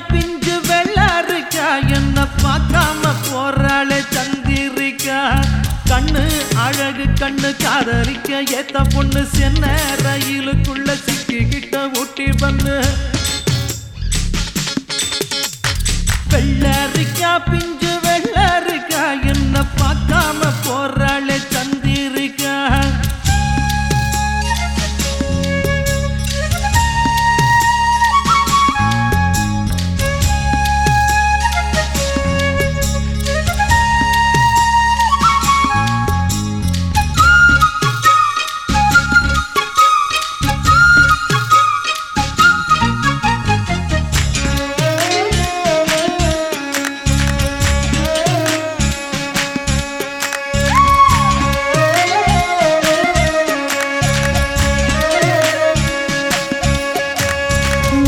பிஞ்சு வெள்ளாருக்கா? என்ன பார்க்காம போறாளே சந்திரிக்கா கண்ணு அழகு கண்ணு காதலிக்க ஏத்த பொண்ணு சென்ன ரயிலுக்குள்ள சிக்கிக்கிட்ட ஊட்டி வந்து. வெள்ளரிக்கா பிஞ்சு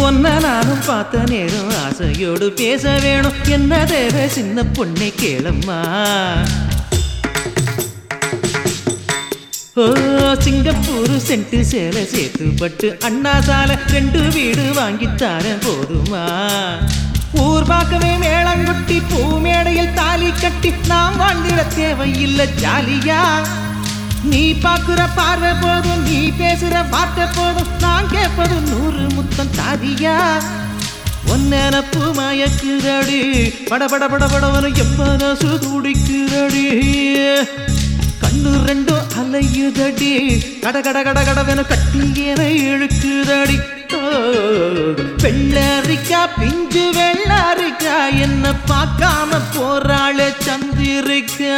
ஒன்ன நானும் பார்த்த நேரம் ஆசையோடு பேச வேணும். என்ன தேவை? சின்ன பொண்ணை கேளம்மா. ஓ சிங்கப்பூர் சென்ட்டு சேலை சேர்த்து பட்டு அண்ணா சாலை ரெண்டு வீடு வாங்கித்தார போதுமா? ஊர் பார்க்கவே மேளங்குட்டி பூ மேடையில் தாலி கட்டி நாம் வாழ்ந்திட தேவையில்லை ஜாலியா? நீ பார்க்குற பார்வை போதும் நீ பேசுற வார்த்தை போதும் நான் கேட்பதும் நூறு முத்தம் தாதியா ஒன்னப்பு மயக்குதடி படபட பட பட படவன துடிக்குதடி கண்ணு ரெண்டும் அலையுதடி கட கட கட கடவென கட்டியன இழுக்குதடி. வெள்ளரிக்கா பிஞ்சு வெள்ளரிக்கா என்ன பார்க்காம போறாளே சந்திரிக்கா.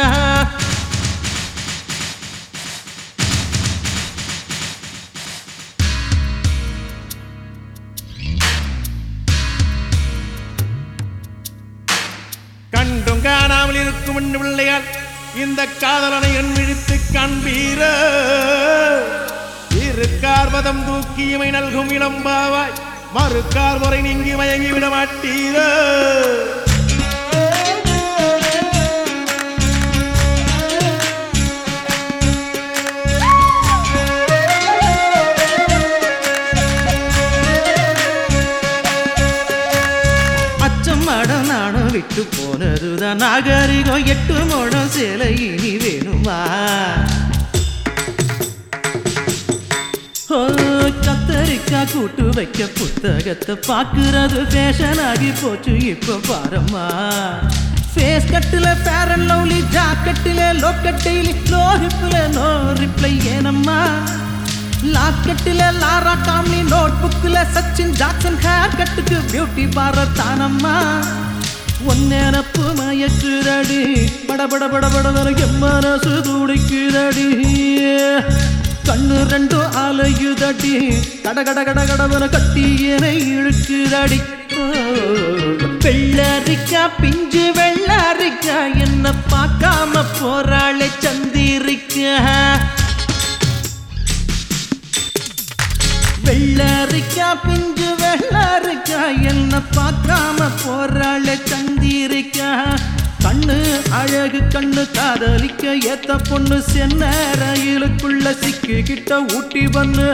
இருக்கும் பிள்ளையார் பிள்ளையால் இந்த காதலனை என் விழித்து காண்பீர. இரு கார்வதம் தூக்கியமை நல்கும் இளம்பாவாய் மறு கார்வரை நீங்கி மயங்கி விட மாட்டீரோ. மடம் விட்டு போனதுதான் நாகரிகம். எட்டு மோடம் சேலை இனி வேணுமா? ஓ, கத்தரிக்காய் கூட்டு வைக்க புத்தகத்தை பார்க்கறது. ஃபேஷன் ஆகி போச்சு இப்போ பாரம்மா. ஃபேஸ் கட்டில் ஃபேர் அண்ட் லவ்லி ஜாக்கெட்டில் லோக்கட்டையிலி லோ ஹிப்பில் நோ ரிப்ளை ஏனம்மா? லாக்கெட்டில் லாரா காம்லி நோட் புக்கில் சச்சின் ஜாக்சன் ஹேர் கட்டுக்கு பியூட்டி பார்லர் தானம்மா? ஒன்னேனப்பு மயக்குதடி. படபட பட பட மனசு துடிக்குதடி. கண்ணு ரெண்டும் அலையுதடி. கட கட கட கடவன கட்டி என்னை இழுக்குதடி. வெள்ளரிக்கா பிஞ்சு வெள்ளரிக்கா என்ன பார்க்காம போறாளே சந்திரிக்கா. வெள்ளரிக்கா பிஞ்சு வெள்ளரிக்கா என்ன பார்க்காம போறாளே அழகு கண்ணு காதலிக்க ஏத்த பொண்ணு சென்ன ரயிலுக்குள்ள சிக்கிக்கிட்ட ஊட்டி பண்ணு